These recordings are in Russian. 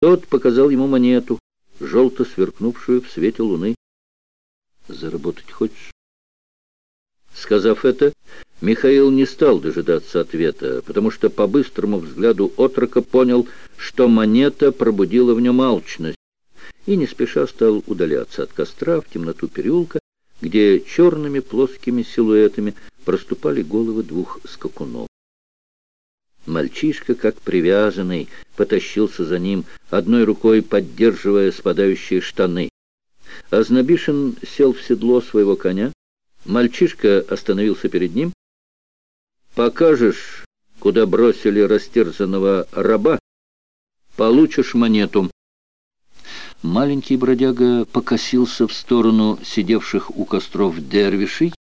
Тот показал ему монету, желто сверкнувшую в свете луны. «Заработать хочешь?» Сказав это, Михаил не стал дожидаться ответа, потому что по быстрому взгляду отрока понял, что монета пробудила в нем алчность, и не спеша стал удаляться от костра в темноту переулка, где черными плоскими силуэтами проступали головы двух скакунов. Мальчишка, как привязанный, потащился за ним, одной рукой поддерживая спадающие штаны. Азнабишин сел в седло своего коня. Мальчишка остановился перед ним. «Покажешь, куда бросили растерзанного раба, получишь монету». Маленький бродяга покосился в сторону сидевших у костров дервишей.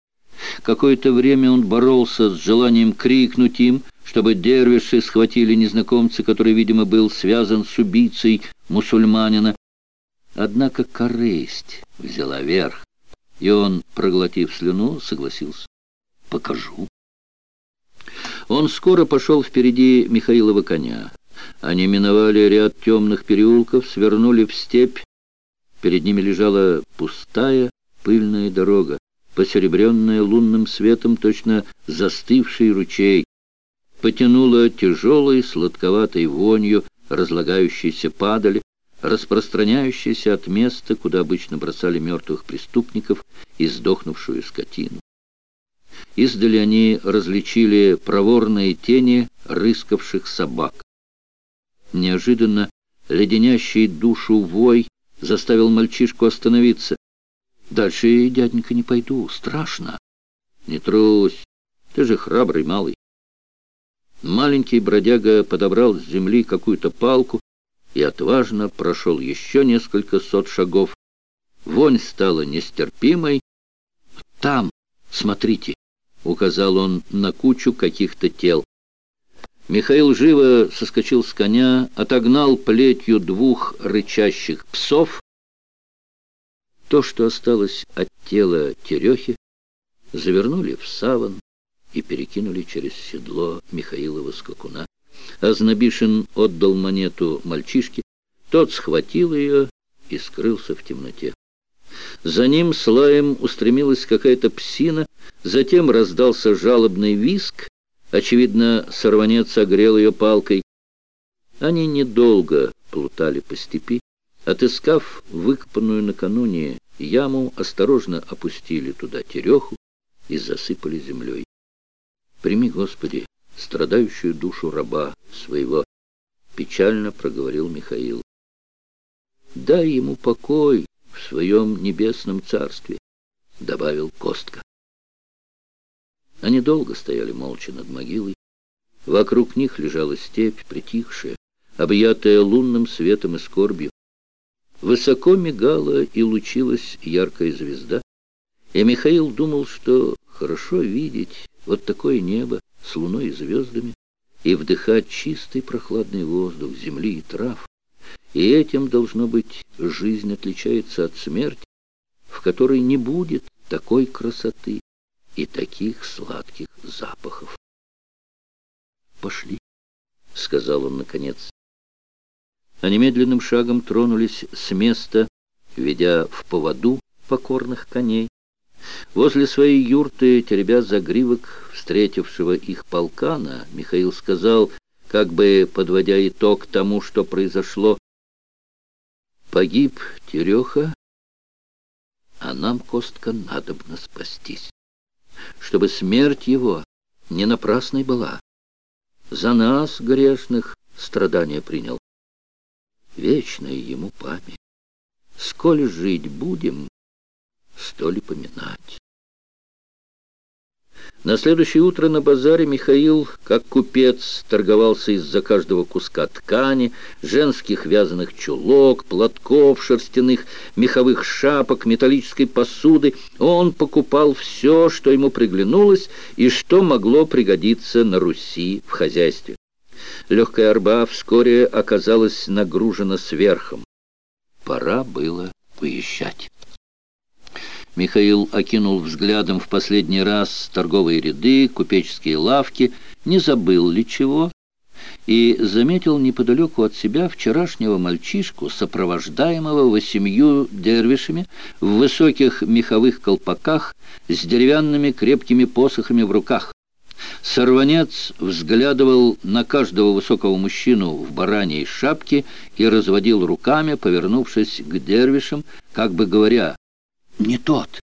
Какое-то время он боролся с желанием крикнуть им, чтобы дервиши схватили незнакомца, который, видимо, был связан с убийцей мусульманина. Однако корысть взяла верх, и он, проглотив слюну, согласился. «Покажу». Он скоро пошел впереди Михаилова коня. Они миновали ряд темных переулков, свернули в степь. Перед ними лежала пустая пыльная дорога, посеребренная лунным светом точно застывший ручей. Потянула тяжелой сладковатой вонью разлагающейся падали, распространяющейся от места, куда обычно бросали мертвых преступников и сдохнувшую скотину. Издали они различили проворные тени рыскавших собак. Неожиданно леденящий душу вой заставил мальчишку остановиться. «Дальше, дяденька, не пойду, страшно». «Не трусь, ты же храбрый малый». Маленький бродяга подобрал с земли какую-то палку и отважно прошел еще несколько сот шагов. Вонь стала нестерпимой. «Там, смотрите», — указал он на кучу каких-то тел. Михаил живо соскочил с коня, отогнал плетью двух рычащих псов. То, что осталось от тела Терехи, завернули в саван и перекинули через седло Михаилова скакуна. Азнабишин отдал монету мальчишке, тот схватил ее и скрылся в темноте. За ним с лаем устремилась какая-то псина, затем раздался жалобный виск, Очевидно, сорванец огрел ее палкой. Они недолго плутали по степи. Отыскав выкопанную накануне яму, осторожно опустили туда тереху и засыпали землей. «Прими, Господи, страдающую душу раба своего», — печально проговорил Михаил. «Дай ему покой в своем небесном царстве», — добавил Костка. Они долго стояли молча над могилой. Вокруг них лежала степь, притихшая, объятая лунным светом и скорбью. Высоко мигала и лучилась яркая звезда, и Михаил думал, что хорошо видеть вот такое небо с луной и звездами, и вдыхать чистый прохладный воздух земли и трав. И этим, должно быть, жизнь отличается от смерти, в которой не будет такой красоты, и таких сладких запахов. «Пошли», — сказал он наконец. Они медленным шагом тронулись с места, ведя в поводу покорных коней. Возле своей юрты, теребя загривок встретившего их полкана, Михаил сказал, как бы подводя итог тому, что произошло, «Погиб Тереха, а нам, Костка, надобно спастись» чтобы смерть его не напрасной была. За нас, грешных, страдания принял. Вечная ему память. Сколь жить будем, столь поминать. На следующее утро на базаре Михаил, как купец, торговался из-за каждого куска ткани, женских вязаных чулок, платков шерстяных, меховых шапок, металлической посуды. Он покупал все, что ему приглянулось и что могло пригодиться на Руси в хозяйстве. Легкая арба вскоре оказалась нагружена сверхом. Пора было выезжать. Михаил окинул взглядом в последний раз торговые ряды, купеческие лавки, не забыл ли чего, и заметил неподалеку от себя вчерашнего мальчишку, сопровождаемого восемью дервишами в высоких меховых колпаках с деревянными крепкими посохами в руках. Сорванец взглядывал на каждого высокого мужчину в бараньей шапке и разводил руками, повернувшись к дервишам, как бы говоря «Не тот,